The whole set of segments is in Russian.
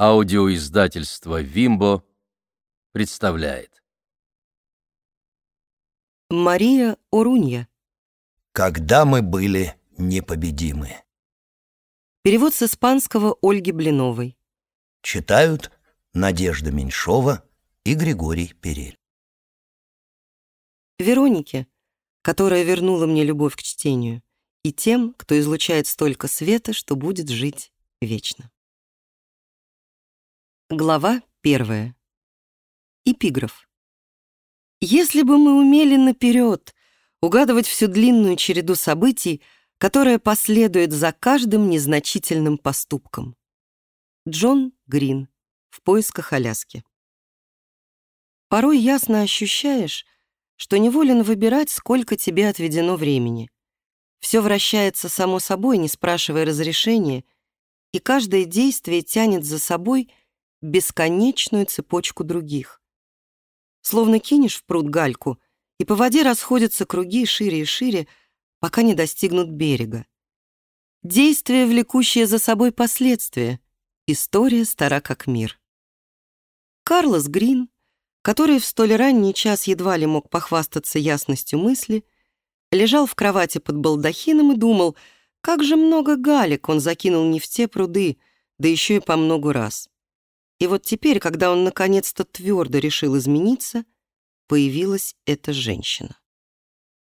Аудиоиздательство «Вимбо» представляет. Мария Орунья. Когда мы были непобедимы. Перевод с испанского Ольги Блиновой. Читают Надежда Меньшова и Григорий Перель. Веронике, которая вернула мне любовь к чтению, и тем, кто излучает столько света, что будет жить вечно. Глава первая. Эпиграф. Если бы мы умели наперед угадывать всю длинную череду событий, которая последует за каждым незначительным поступком. Джон Грин. В поисках Аляски. Порой ясно ощущаешь, что неволен выбирать, сколько тебе отведено времени. Все вращается само собой, не спрашивая разрешения, и каждое действие тянет за собой — бесконечную цепочку других. Словно кинешь в пруд гальку, и по воде расходятся круги шире и шире, пока не достигнут берега. Действие, влекущее за собой последствия. История стара как мир. Карлос Грин, который в столь ранний час едва ли мог похвастаться ясностью мысли, лежал в кровати под балдахином и думал, как же много галек он закинул не в те пруды, да еще и по многу раз. И вот теперь, когда он наконец-то твердо решил измениться, появилась эта женщина.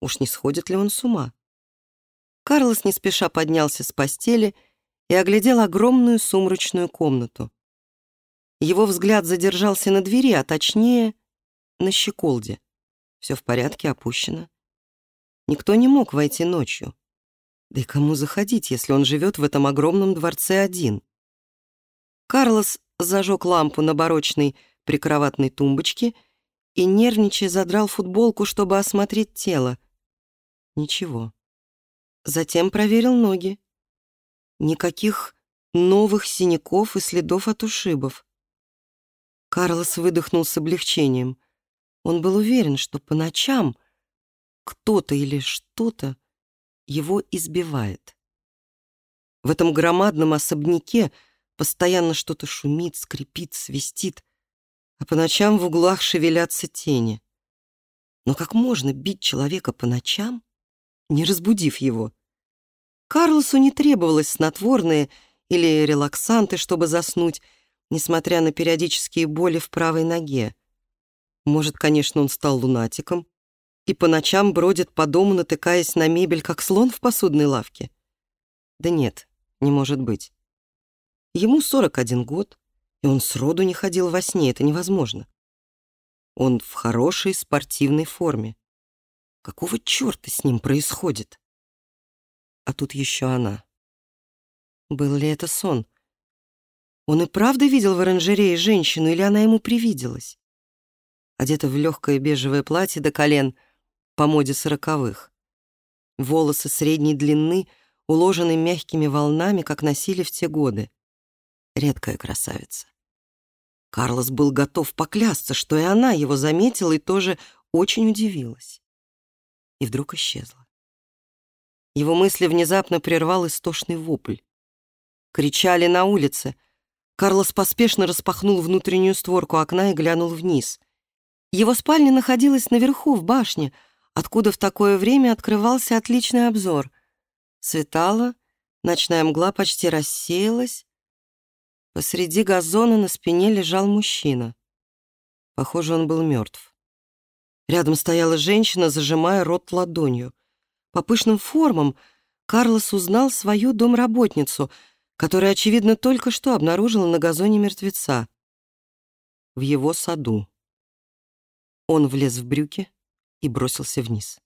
Уж не сходит ли он с ума? Карлос не спеша поднялся с постели и оглядел огромную сумрачную комнату. Его взгляд задержался на двери, а точнее, на щеколде. Все в порядке, опущено. Никто не мог войти ночью. Да и кому заходить, если он живет в этом огромном дворце один? Карлос зажег лампу на барочной прикроватной тумбочке и, нервничая, задрал футболку, чтобы осмотреть тело. Ничего. Затем проверил ноги. Никаких новых синяков и следов от ушибов. Карлос выдохнул с облегчением. Он был уверен, что по ночам кто-то или что-то его избивает. В этом громадном особняке — Постоянно что-то шумит, скрипит, свистит, а по ночам в углах шевелятся тени. Но как можно бить человека по ночам, не разбудив его? Карлосу не требовалось снотворные или релаксанты, чтобы заснуть, несмотря на периодические боли в правой ноге. Может, конечно, он стал лунатиком и по ночам бродит по дому, натыкаясь на мебель, как слон в посудной лавке. Да нет, не может быть. Ему 41 год, и он сроду не ходил во сне, это невозможно. Он в хорошей спортивной форме. Какого черта с ним происходит? А тут еще она. Был ли это сон? Он и правда видел в оранжерее женщину, или она ему привиделась? Одета в легкое бежевое платье до колен по моде сороковых. Волосы средней длины уложены мягкими волнами, как носили в те годы редкая красавица. Карлос был готов поклясться, что и она его заметила и тоже очень удивилась. И вдруг исчезла. Его мысли внезапно прервал истошный вопль. Кричали на улице. Карлос поспешно распахнул внутреннюю створку окна и глянул вниз. Его спальня находилась наверху, в башне, откуда в такое время открывался отличный обзор. Светало, ночная мгла почти рассеялась, Посреди газона на спине лежал мужчина. Похоже, он был мертв. Рядом стояла женщина, зажимая рот ладонью. По пышным формам Карлос узнал свою домработницу, которая, очевидно, только что обнаружила на газоне мертвеца. В его саду. Он влез в брюки и бросился вниз.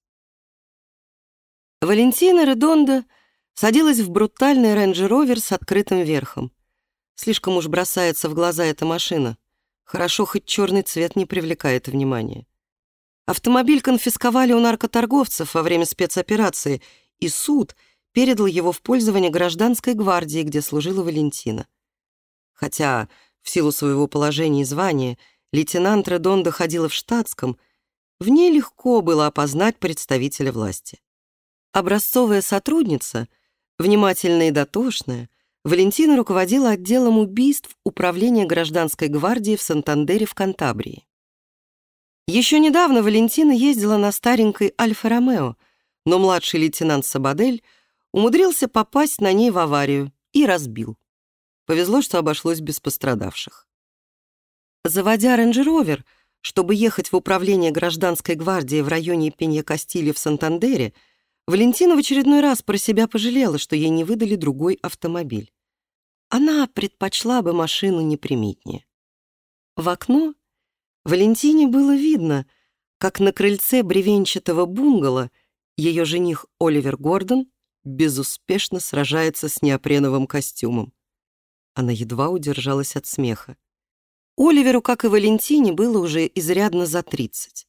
Валентина Редонда садилась в брутальный рейндж-ровер с открытым верхом. Слишком уж бросается в глаза эта машина. Хорошо, хоть черный цвет не привлекает внимания. Автомобиль конфисковали у наркоторговцев во время спецоперации, и суд передал его в пользование гражданской гвардии, где служила Валентина. Хотя в силу своего положения и звания лейтенант Редон доходила в штатском, в ней легко было опознать представителя власти. Образцовая сотрудница, внимательная и дотошная, Валентина руководила отделом убийств Управления гражданской гвардии в Сантандере в Кантабрии. Еще недавно Валентина ездила на старенькой Альфа-Ромео, но младший лейтенант Сабадель умудрился попасть на ней в аварию и разбил. Повезло, что обошлось без пострадавших. Заводя рейндж-ровер, чтобы ехать в управление гражданской гвардии в районе Пенья-Кастилья в Сантандере, Валентина в очередной раз про себя пожалела, что ей не выдали другой автомобиль. Она предпочла бы машину неприметнее. В окно Валентине было видно, как на крыльце бревенчатого бунгало ее жених Оливер Гордон безуспешно сражается с неопреновым костюмом. Она едва удержалась от смеха. Оливеру, как и Валентине, было уже изрядно за тридцать.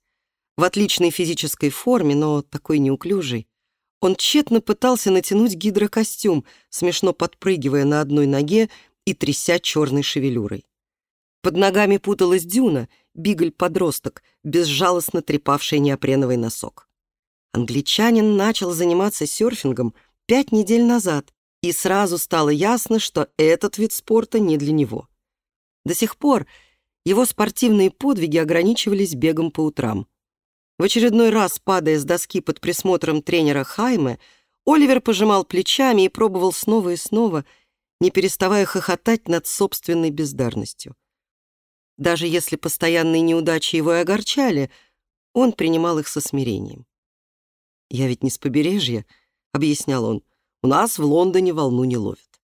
В отличной физической форме, но такой неуклюжий, он тщетно пытался натянуть гидрокостюм, смешно подпрыгивая на одной ноге и тряся черной шевелюрой. Под ногами путалась дюна, бигль-подросток, безжалостно трепавший неопреновый носок. Англичанин начал заниматься серфингом пять недель назад, и сразу стало ясно, что этот вид спорта не для него. До сих пор его спортивные подвиги ограничивались бегом по утрам. В очередной раз, падая с доски под присмотром тренера Хайме, Оливер пожимал плечами и пробовал снова и снова, не переставая хохотать над собственной бездарностью. Даже если постоянные неудачи его и огорчали, он принимал их со смирением. «Я ведь не с побережья», — объяснял он. «У нас в Лондоне волну не ловят».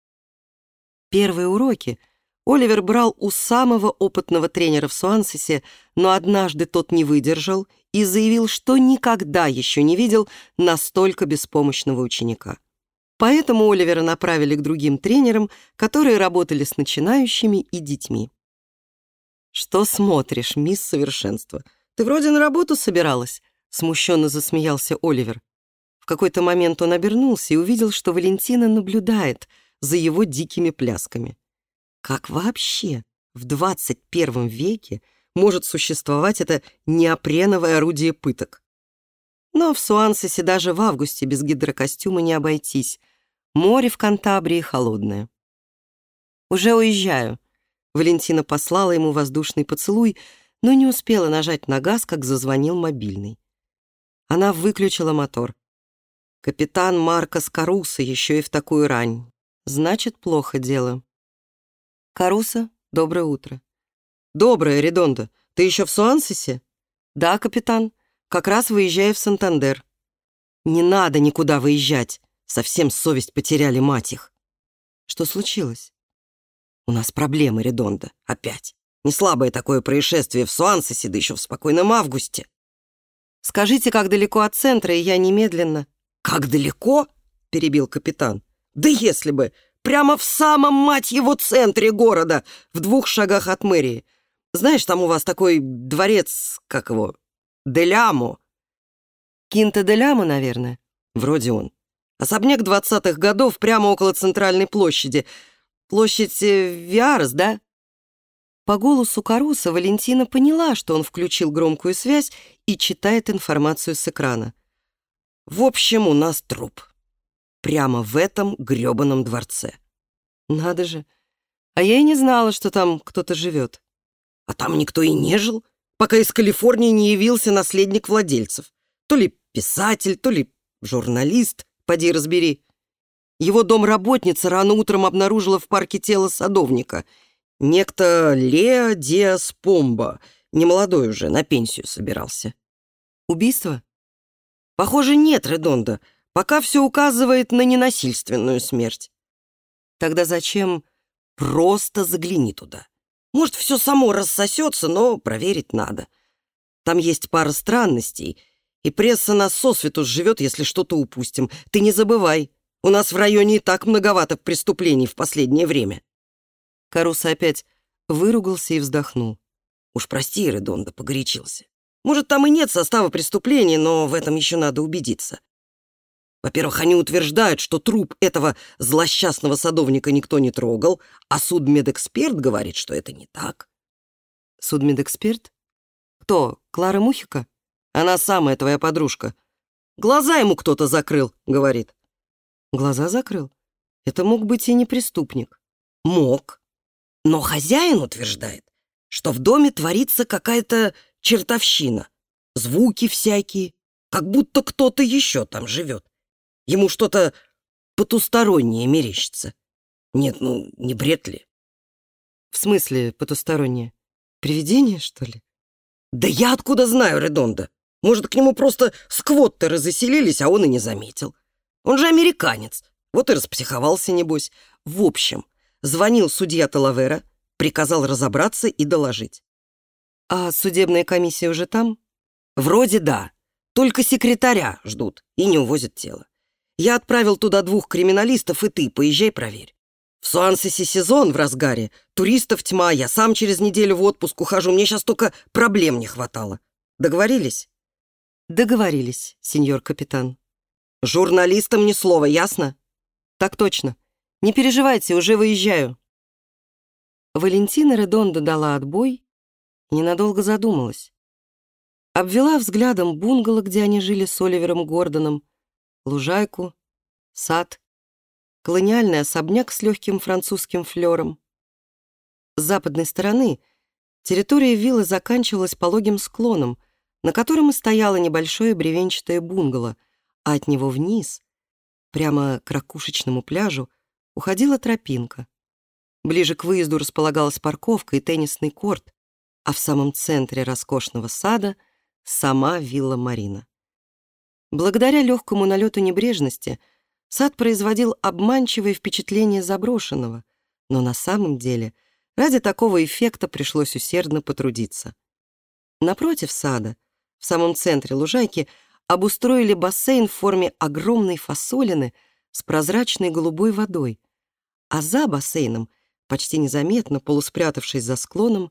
Первые уроки Оливер брал у самого опытного тренера в Суансесе, но однажды тот не выдержал и заявил, что никогда еще не видел настолько беспомощного ученика. Поэтому Оливера направили к другим тренерам, которые работали с начинающими и детьми. «Что смотришь, мисс Совершенство? Ты вроде на работу собиралась?» Смущенно засмеялся Оливер. В какой-то момент он обернулся и увидел, что Валентина наблюдает за его дикими плясками. Как вообще в 21 веке может существовать это неопреновое орудие пыток? Но в Суансесе даже в августе без гидрокостюма не обойтись. Море в Кантабрии холодное. «Уже уезжаю», — Валентина послала ему воздушный поцелуй, но не успела нажать на газ, как зазвонил мобильный. Она выключила мотор. Капитан Маркос Каруса еще и в такую рань. Значит, плохо дело. Каруса, доброе утро. Доброе, Редондо. Ты еще в Суансисе? Да, капитан. Как раз выезжаю в Сантандер. Не надо никуда выезжать. Совсем совесть потеряли, мать их. Что случилось? У нас проблемы, Редондо. Опять. Не слабое такое происшествие в Суансисе, да еще в спокойном августе. Скажите, как далеко от центра, и я немедленно...» «Как далеко?» — перебил капитан. «Да если бы! Прямо в самом, мать его, центре города, в двух шагах от мэрии. Знаешь, там у вас такой дворец, как его, Делямо». «Кинта Делямо, наверное?» «Вроде он. Особняк двадцатых годов прямо около центральной площади. Площадь э, Виарес, да?» По голосу Каруса Валентина поняла, что он включил громкую связь и читает информацию с экрана. «В общем, у нас труп. Прямо в этом грёбаном дворце». «Надо же. А я и не знала, что там кто-то живет». «А там никто и не жил, пока из Калифорнии не явился наследник владельцев. То ли писатель, то ли журналист, поди разбери. Его домработница рано утром обнаружила в парке тело садовника — Некто Лео Диас Помба, немолодой уже, на пенсию собирался. Убийство? Похоже, нет, Редонда. Пока все указывает на ненасильственную смерть. Тогда зачем просто загляни туда? Может, все само рассосется, но проверить надо. Там есть пара странностей, и пресса нас сосвету живет, если что-то упустим. Ты не забывай, у нас в районе и так многовато преступлений в последнее время. Каруса опять выругался и вздохнул. «Уж прости, Редонда, погорячился. Может, там и нет состава преступления, но в этом еще надо убедиться. Во-первых, они утверждают, что труп этого злосчастного садовника никто не трогал, а судмедэксперт говорит, что это не так». «Судмедэксперт? Кто, Клара Мухика? Она самая твоя подружка. Глаза ему кто-то закрыл, говорит». «Глаза закрыл? Это мог быть и не преступник. Мог. Но хозяин утверждает, что в доме творится какая-то чертовщина. Звуки всякие, как будто кто-то еще там живет. Ему что-то потустороннее мерещится. Нет, ну, не бред ли? В смысле потустороннее? Привидение, что ли? Да я откуда знаю Редонда? Может, к нему просто сквоттеры заселились, а он и не заметил. Он же американец. Вот и распсиховался, небось. В общем, звонил судья Талавера, приказал разобраться и доложить. А судебная комиссия уже там? Вроде да. Только секретаря ждут и не увозят тело. Я отправил туда двух криминалистов, и ты поезжай проверь. В Суансесе сезон в разгаре, туристов тьма, я сам через неделю в отпуск ухожу, мне сейчас только проблем не хватало. Договорились? Договорились, сеньор капитан. Журналистам ни слова, ясно? Так точно. Не переживайте, уже выезжаю. Валентина Редонда дала отбой и ненадолго задумалась. Обвела взглядом бунгало, где они жили с Оливером Гордоном, лужайку, сад, колониальный особняк с легким французским флером. С западной стороны территория виллы заканчивалась пологим склоном, на котором и стояло небольшое бревенчатое бунгало, а от него вниз, прямо к ракушечному пляжу, уходила тропинка. Ближе к выезду располагалась парковка и теннисный корт, а в самом центре роскошного сада — сама вилла Марина. Благодаря легкому налету небрежности — Сад производил обманчивое впечатление заброшенного, но на самом деле ради такого эффекта пришлось усердно потрудиться. Напротив сада, в самом центре лужайки, обустроили бассейн в форме огромной фасолины с прозрачной голубой водой, а за бассейном, почти незаметно, полуспрятавшись за склоном,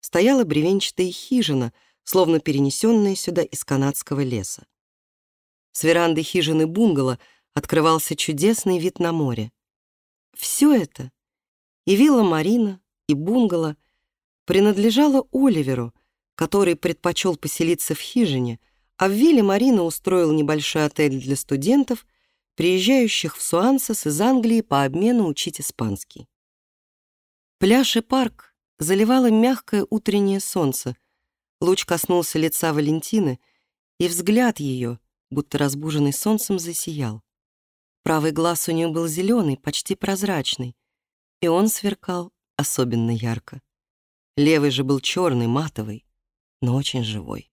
стояла бревенчатая хижина, словно перенесенная сюда из канадского леса. С веранды хижины бунгало — открывался чудесный вид на море. Все это, и вилла Марина, и бунгало, принадлежало Оливеру, который предпочел поселиться в хижине, а в вилле Марина устроил небольшой отель для студентов, приезжающих в Суансес из Англии по обмену учить испанский. Пляж и парк заливало мягкое утреннее солнце. Луч коснулся лица Валентины, и взгляд ее, будто разбуженный солнцем, засиял. Правый глаз у нее был зеленый, почти прозрачный, и он сверкал особенно ярко. Левый же был черный, матовый, но очень живой.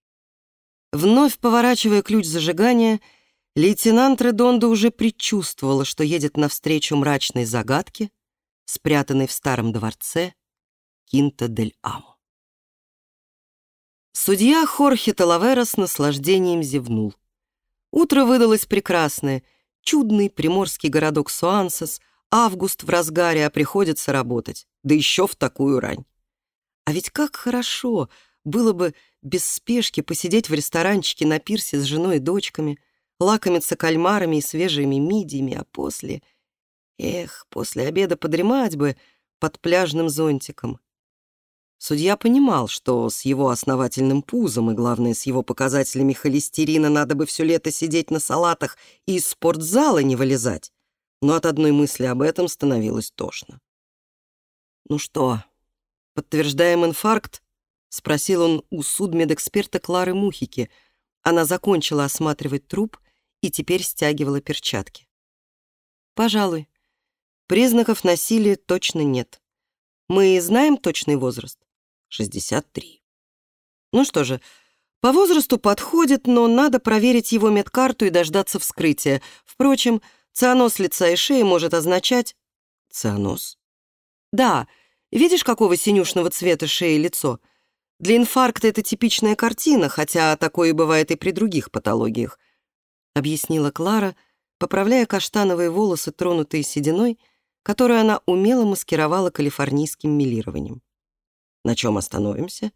Вновь поворачивая ключ зажигания, лейтенант Редонда уже предчувствовала, что едет навстречу мрачной загадке, спрятанной в старом дворце Кинта-дель-Амо. Судья Хорхе Талавера с наслаждением зевнул. Утро выдалось прекрасное — Чудный приморский городок Суансес, август в разгаре, а приходится работать, да еще в такую рань. А ведь как хорошо было бы без спешки посидеть в ресторанчике на пирсе с женой и дочками, лакомиться кальмарами и свежими мидиями, а после... Эх, после обеда подремать бы под пляжным зонтиком. Судья понимал, что с его основательным пузом и, главное, с его показателями холестерина надо бы все лето сидеть на салатах и из спортзала не вылезать. Но от одной мысли об этом становилось тошно. «Ну что, подтверждаем инфаркт?» — спросил он у судмедэксперта Клары Мухики. Она закончила осматривать труп и теперь стягивала перчатки. «Пожалуй. Признаков насилия точно нет. Мы знаем точный возраст?» 63. Ну что же, по возрасту подходит, но надо проверить его медкарту и дождаться вскрытия. Впрочем, цианоз лица и шеи может означать... Цианоз? Да, видишь, какого синюшного цвета шеи и лицо? Для инфаркта это типичная картина, хотя такое бывает и при других патологиях, объяснила Клара, поправляя каштановые волосы, тронутые сединой, которую она умело маскировала калифорнийским милированием. На чем остановимся?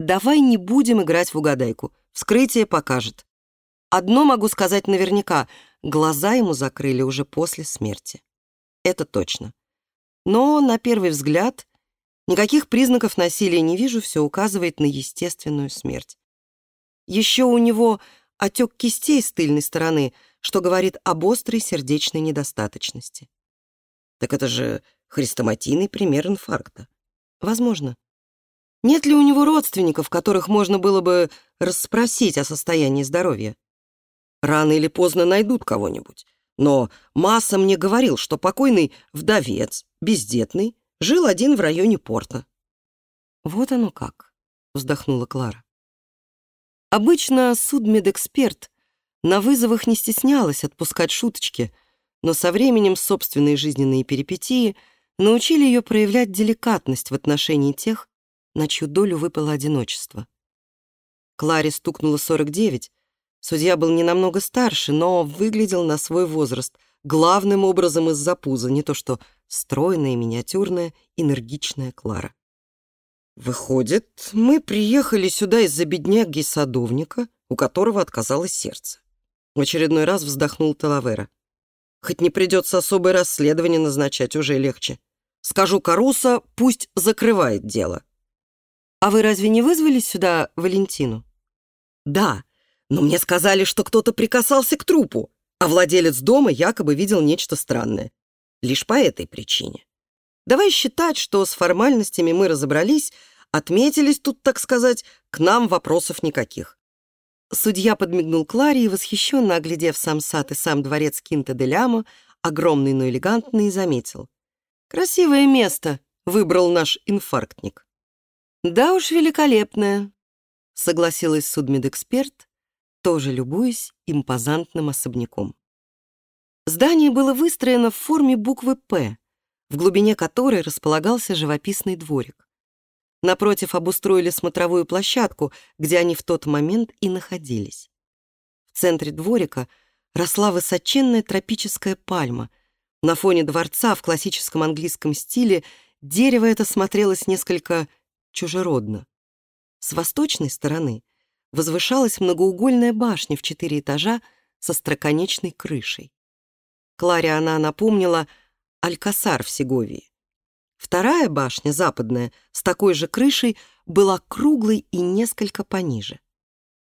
Давай не будем играть в угадайку. Вскрытие покажет. Одно могу сказать наверняка. Глаза ему закрыли уже после смерти. Это точно. Но, на первый взгляд, никаких признаков насилия не вижу, все указывает на естественную смерть. Еще у него отек кистей с тыльной стороны, что говорит об острой сердечной недостаточности. Так это же хрестоматийный пример инфаркта. Возможно. Нет ли у него родственников, которых можно было бы расспросить о состоянии здоровья? Рано или поздно найдут кого-нибудь. Но Масса мне говорил, что покойный вдовец, бездетный, жил один в районе порта. Вот оно как, вздохнула Клара. Обычно судмедэксперт на вызовах не стеснялась отпускать шуточки, но со временем собственные жизненные перипетии научили ее проявлять деликатность в отношении тех, на чью долю выпало одиночество. Кларе стукнуло 49, судья был не намного старше, но выглядел на свой возраст, главным образом из-за пуза, не то что стройная, миниатюрная, энергичная Клара. Выходит, мы приехали сюда из-за бедняги-садовника, у которого отказалось сердце. В очередной раз вздохнул Талавера. Хоть не придется особое расследование назначать, уже легче. Скажу Каруса, пусть закрывает дело. А вы разве не вызвали сюда Валентину? Да, но мне сказали, что кто-то прикасался к трупу, а владелец дома якобы видел нечто странное. Лишь по этой причине. Давай считать, что с формальностями мы разобрались, отметились тут, так сказать, к нам вопросов никаких. Судья подмигнул Кларе и, восхищенно оглядев сам сад и сам дворец Кинта де Лямо, огромный, но элегантный, заметил. «Красивое место выбрал наш инфарктник». «Да уж, великолепное», — согласилась судмедэксперт, тоже любуясь импозантным особняком. Здание было выстроено в форме буквы «П», в глубине которой располагался живописный дворик. Напротив обустроили смотровую площадку, где они в тот момент и находились. В центре дворика росла высоченная тропическая пальма. На фоне дворца в классическом английском стиле дерево это смотрелось несколько чужеродно. С восточной стороны возвышалась многоугольная башня в четыре этажа со строконечной крышей. Кларе она напомнила Алькасар в Сеговии. Вторая башня, западная, с такой же крышей, была круглой и несколько пониже.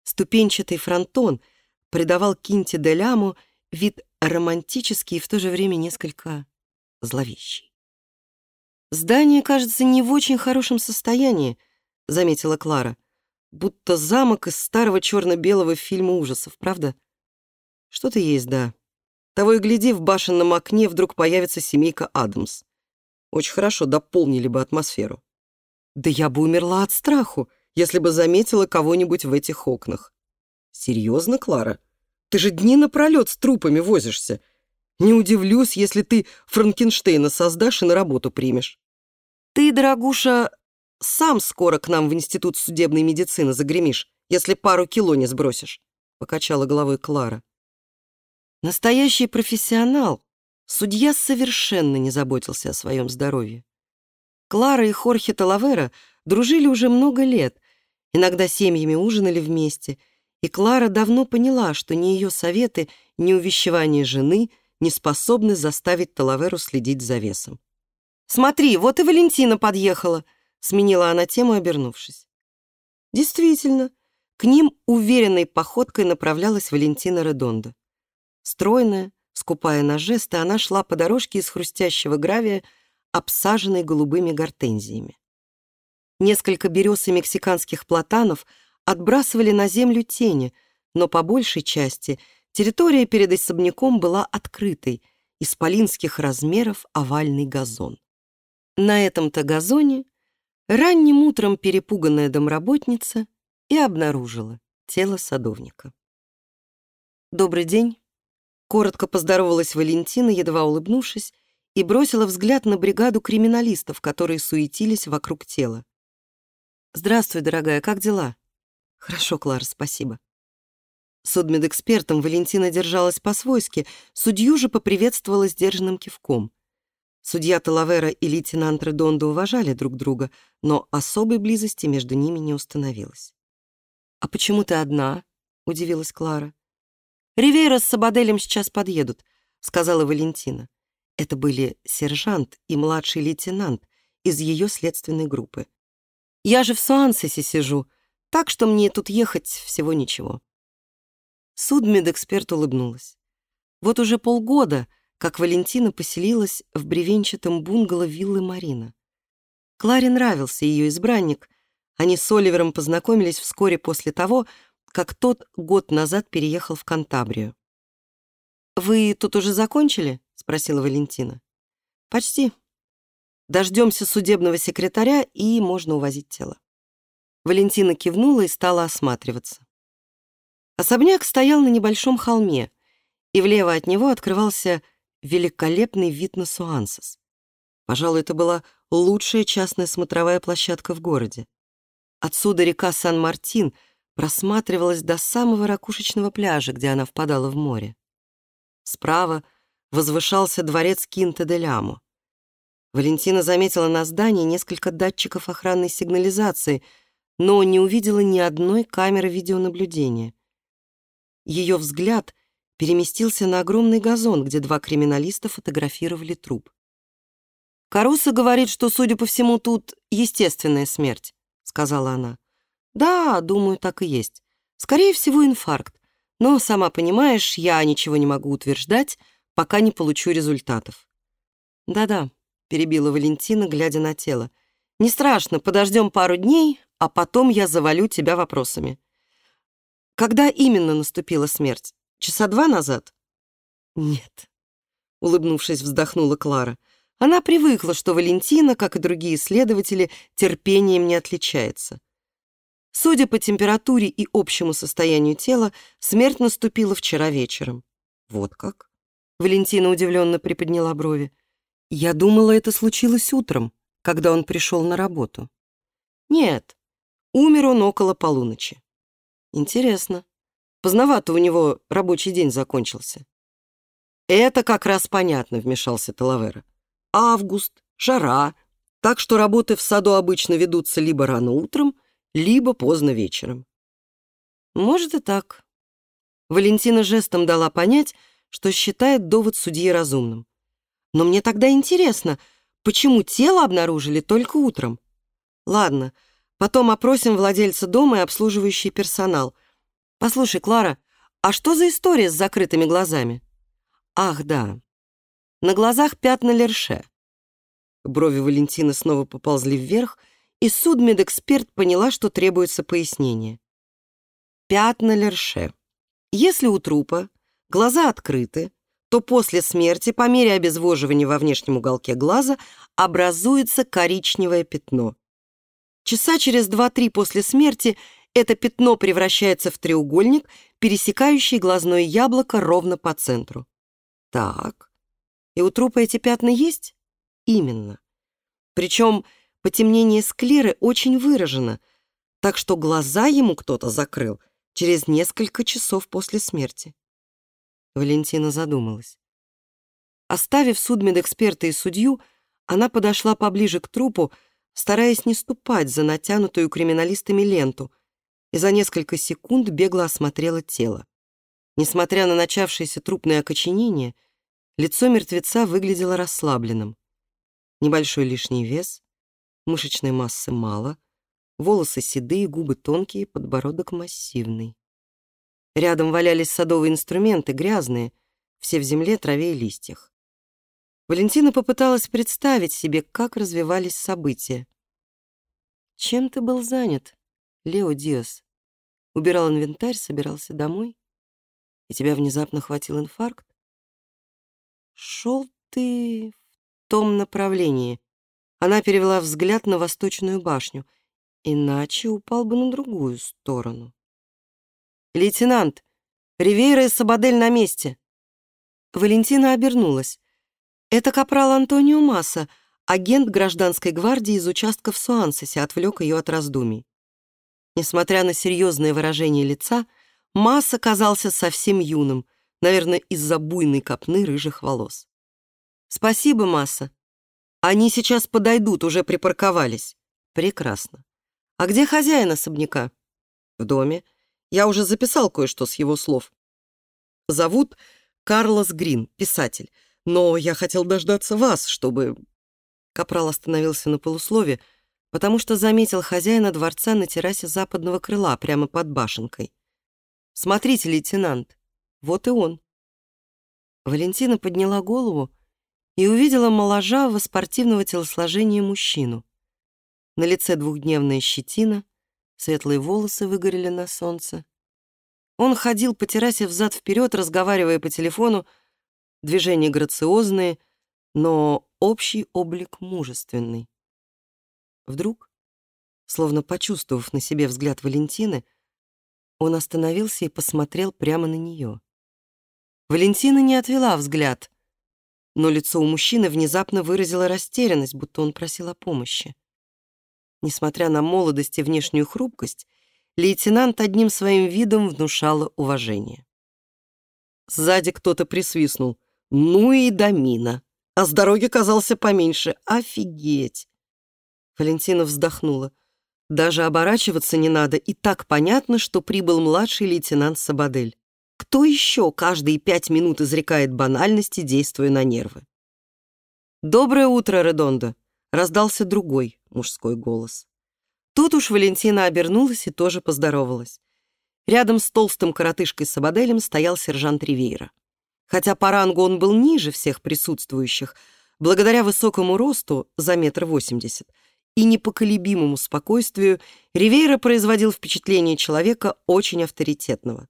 Ступенчатый фронтон придавал Кинте де Ляму вид романтический и в то же время несколько зловещий. «Здание, кажется, не в очень хорошем состоянии», — заметила Клара. «Будто замок из старого черно-белого фильма ужасов, правда?» «Что-то есть, да», того и гляди, в башенном окне вдруг появится семейка Адамс. Очень хорошо дополнили бы атмосферу. Да я бы умерла от страху, если бы заметила кого-нибудь в этих окнах. Серьезно, Клара? Ты же дни напролет с трупами возишься. Не удивлюсь, если ты Франкенштейна создашь и на работу примешь. Ты, дорогуша, сам скоро к нам в Институт судебной медицины загремишь, если пару кило не сбросишь, — покачала головой Клара. Настоящий профессионал, судья совершенно не заботился о своем здоровье. Клара и Хорхе Талавера дружили уже много лет, иногда семьями ужинали вместе, и Клара давно поняла, что ни ее советы, ни увещевания жены не способны заставить Талаверу следить за весом. «Смотри, вот и Валентина подъехала», — сменила она тему, обернувшись. Действительно, к ним уверенной походкой направлялась Валентина Редонда. Стройная, скупая на жесты, она шла по дорожке из хрустящего гравия, обсаженной голубыми гортензиями. Несколько берез и мексиканских платанов отбрасывали на землю тени, но по большей части территория перед особняком была открытой, исполинских размеров овальный газон. На этом-то газоне ранним утром перепуганная домработница и обнаружила тело садовника. «Добрый день», Коротко поздоровалась Валентина, едва улыбнувшись, и бросила взгляд на бригаду криминалистов, которые суетились вокруг тела. «Здравствуй, дорогая, как дела?» «Хорошо, Клара, спасибо». Судмедэкспертом Валентина держалась по-свойски, судью же поприветствовала сдержанным кивком. Судья Талавера и лейтенант Редондо уважали друг друга, но особой близости между ними не установилось. «А почему ты одна?» — удивилась Клара. «Ривейра с Сабаделем сейчас подъедут», — сказала Валентина. Это были сержант и младший лейтенант из ее следственной группы. «Я же в Суансесе сижу, так что мне тут ехать всего ничего». Судмедэксперт улыбнулась. Вот уже полгода, как Валентина поселилась в бревенчатом бунгало виллы Марина. Кларе нравился ее избранник. Они с Оливером познакомились вскоре после того, как тот год назад переехал в Кантабрию. «Вы тут уже закончили?» — спросила Валентина. «Почти. Дождемся судебного секретаря, и можно увозить тело». Валентина кивнула и стала осматриваться. Особняк стоял на небольшом холме, и влево от него открывался великолепный вид на Суансес. Пожалуй, это была лучшая частная смотровая площадка в городе. Отсюда река Сан-Мартин просматривалась до самого ракушечного пляжа, где она впадала в море. Справа возвышался дворец Кинта-де-Лямо. Валентина заметила на здании несколько датчиков охранной сигнализации, но не увидела ни одной камеры видеонаблюдения. Ее взгляд переместился на огромный газон, где два криминалиста фотографировали труп. «Каруса говорит, что, судя по всему, тут естественная смерть», — сказала она. «Да, думаю, так и есть. Скорее всего, инфаркт. Но, сама понимаешь, я ничего не могу утверждать, пока не получу результатов. «Да-да», — перебила Валентина, глядя на тело. «Не страшно, подождем пару дней, а потом я завалю тебя вопросами». «Когда именно наступила смерть? Часа два назад?» «Нет», — улыбнувшись, вздохнула Клара. Она привыкла, что Валентина, как и другие следователи, терпением не отличается. Судя по температуре и общему состоянию тела, смерть наступила вчера вечером. Вот как? Валентина удивленно приподняла брови. Я думала, это случилось утром, когда он пришел на работу. Нет, умер он около полуночи. Интересно. Поздновато у него рабочий день закончился. Это как раз понятно, вмешался Талавера. Август, жара, так что работы в саду обычно ведутся либо рано утром, либо поздно вечером. Может и так. Валентина жестом дала понять, что считает довод судьи разумным. Но мне тогда интересно, почему тело обнаружили только утром? Ладно, потом опросим владельца дома и обслуживающий персонал. Послушай, Клара, а что за история с закрытыми глазами? Ах, да. На глазах пятна Лерше. Брови Валентины снова поползли вверх, и судмедэксперт поняла, что требуется пояснение. Пятна Лерше. Если у трупа глаза открыты, то после смерти, по мере обезвоживания во внешнем уголке глаза, образуется коричневое пятно. Часа через 2-3 после смерти это пятно превращается в треугольник, пересекающий глазное яблоко ровно по центру. Так, и у трупа эти пятна есть? Именно. Причем потемнение склеры очень выражено, так что глаза ему кто-то закрыл через несколько часов после смерти. Валентина задумалась. Оставив судмедэксперта и судью, она подошла поближе к трупу, стараясь не ступать за натянутую криминалистами ленту, и за несколько секунд бегло осмотрела тело. Несмотря на начавшееся трупное окоченение, лицо мертвеца выглядело расслабленным. Небольшой лишний вес, мышечной массы мало, волосы седые, губы тонкие, подбородок массивный. Рядом валялись садовые инструменты, грязные, все в земле, траве и листьях. Валентина попыталась представить себе, как развивались события. «Чем ты был занят, Лео Диас? Убирал инвентарь, собирался домой? И тебя внезапно хватил инфаркт? Шел ты в том направлении, она перевела взгляд на восточную башню. Иначе упал бы на другую сторону. «Лейтенант, Ривейра и Сабадель на месте!» Валентина обернулась. Это капрал Антонио Масса, агент гражданской гвардии из участка в Суансесе, отвлек ее от раздумий. Несмотря на серьезное выражение лица, Масса казался совсем юным, наверное, из-за буйной копны рыжих волос. «Спасибо, Масса. Они сейчас подойдут, уже припарковались. Прекрасно. А где хозяин особняка? В доме. Я уже записал кое-что с его слов. Зовут Карлос Грин, писатель. Но я хотел дождаться вас, чтобы... Капрал остановился на полуслове, потому что заметил хозяина дворца на террасе западного крыла, прямо под башенкой. «Смотрите, лейтенант, вот и он». Валентина подняла голову и увидела моложавого спортивного телосложения мужчину. На лице двухдневная щетина, светлые волосы выгорели на солнце. Он ходил по террасе взад-вперед, разговаривая по телефону, движения грациозные, но общий облик мужественный. Вдруг, словно почувствовав на себе взгляд Валентины, он остановился и посмотрел прямо на нее. Валентина не отвела взгляд, но лицо у мужчины внезапно выразило растерянность, будто он просил о помощи. Несмотря на молодость и внешнюю хрупкость, лейтенант одним своим видом внушала уважение. Сзади кто-то присвистнул. «Ну и домина!» А с дороги казался поменьше. Офигеть! Валентина вздохнула. Даже оборачиваться не надо, и так понятно, что прибыл младший лейтенант Сабадель. Кто еще каждые пять минут изрекает банальности, действуя на нервы? «Доброе утро, Редондо!» — раздался другой мужской голос. Тут уж Валентина обернулась и тоже поздоровалась. Рядом с толстым коротышкой Сабаделем стоял сержант Ривейра. Хотя по рангу он был ниже всех присутствующих, благодаря высокому росту за метр восемьдесят и непоколебимому спокойствию Ривейра производил впечатление человека очень авторитетного.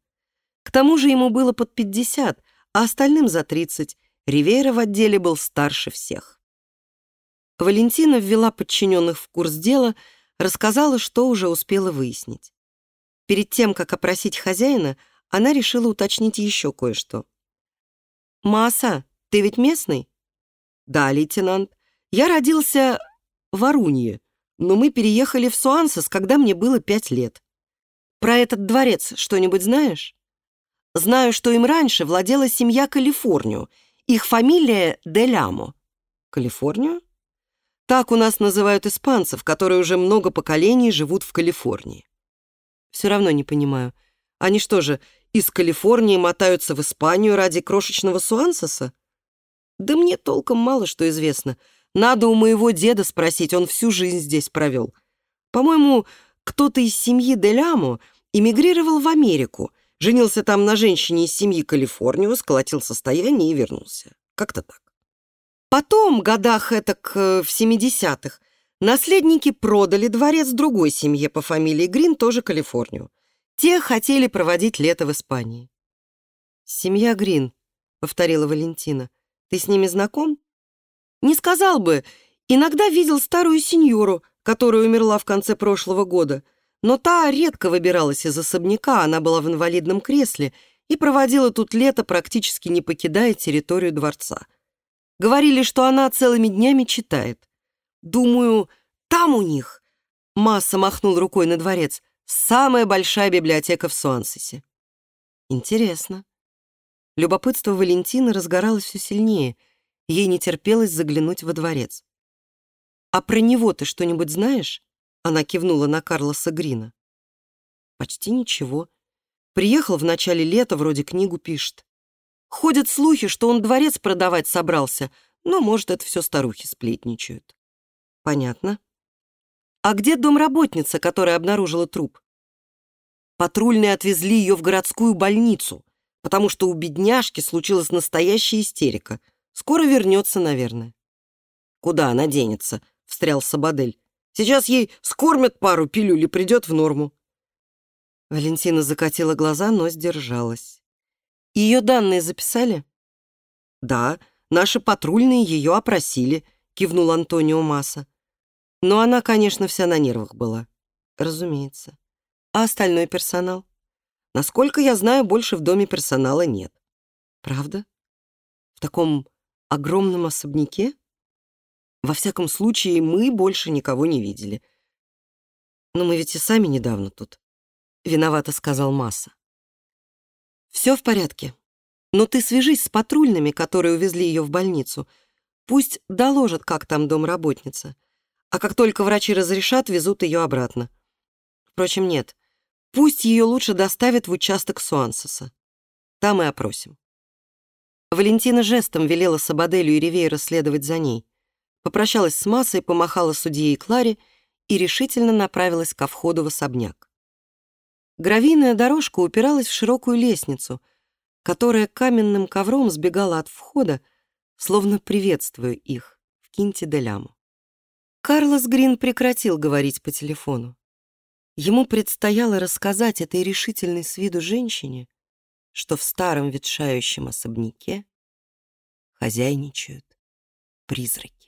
К тому же ему было под пятьдесят, а остальным за тридцать. Ривейра в отделе был старше всех. Валентина ввела подчиненных в курс дела, рассказала, что уже успела выяснить. Перед тем, как опросить хозяина, она решила уточнить еще кое-что. «Маса, ты ведь местный?» «Да, лейтенант. Я родился в Арунье, но мы переехали в Суансес, когда мне было пять лет. Про этот дворец что-нибудь знаешь?» «Знаю, что им раньше владела семья Калифорнию. Их фамилия Делямо». «Калифорнию?» Так у нас называют испанцев, которые уже много поколений живут в Калифорнии. Все равно не понимаю. Они что же, из Калифорнии мотаются в Испанию ради крошечного суансоса? Да мне толком мало что известно. Надо у моего деда спросить, он всю жизнь здесь провел. По-моему, кто-то из семьи Делямо эмигрировал в Америку, женился там на женщине из семьи Калифорнию, сколотил состояние и вернулся. Как-то так. Потом, годах этак э, в 70-х, наследники продали дворец другой семье по фамилии Грин, тоже Калифорнию. Те хотели проводить лето в Испании. «Семья Грин», — повторила Валентина. «Ты с ними знаком?» «Не сказал бы. Иногда видел старую сеньору, которая умерла в конце прошлого года. Но та редко выбиралась из особняка, она была в инвалидном кресле и проводила тут лето, практически не покидая территорию дворца. Говорили, что она целыми днями читает. Думаю, там у них...» Масса махнул рукой на дворец. Самая большая библиотека в Суансесе. Интересно. Любопытство Валентины разгоралось все сильнее. Ей не терпелось заглянуть во дворец. «А про него ты что-нибудь знаешь?» Она кивнула на Карлоса Грина. «Почти ничего. Приехал в начале лета, вроде книгу пишет. Ходят слухи, что он дворец продавать собрался, но, может, это все старухи сплетничают». «Понятно. А где домработница, которая обнаружила труп? Патрульные отвезли ее в городскую больницу, потому что у бедняжки случилась настоящая истерика. Скоро вернется, наверное. Куда она денется? Встрял Сабадель. Сейчас ей скормят пару пилюль и придет в норму. Валентина закатила глаза, но сдержалась. Ее данные записали? Да, наши патрульные ее опросили, кивнул Антонио Масса. Но она, конечно, вся на нервах была. Разумеется. А остальной персонал? Насколько я знаю, больше в доме персонала нет. Правда? В таком огромном особняке? Во всяком случае, мы больше никого не видели. Но мы ведь и сами недавно тут. Виновато сказал Масса. Все в порядке. Но ты свяжись с патрульными, которые увезли ее в больницу. Пусть доложат, как там домработница а как только врачи разрешат, везут ее обратно. Впрочем, нет. Пусть ее лучше доставят в участок Суансеса. Там и опросим. Валентина жестом велела Сабаделю и Ривейра следовать за ней. Попрощалась с массой, помахала судье и Кларе и решительно направилась ко входу в особняк. Гравийная дорожка упиралась в широкую лестницу, которая каменным ковром сбегала от входа, словно приветствуя их в Кинте-де-Ляму. Карлос Грин прекратил говорить по телефону. Ему предстояло рассказать этой решительной с виду женщине, что в старом ветшающем особняке хозяйничают призраки.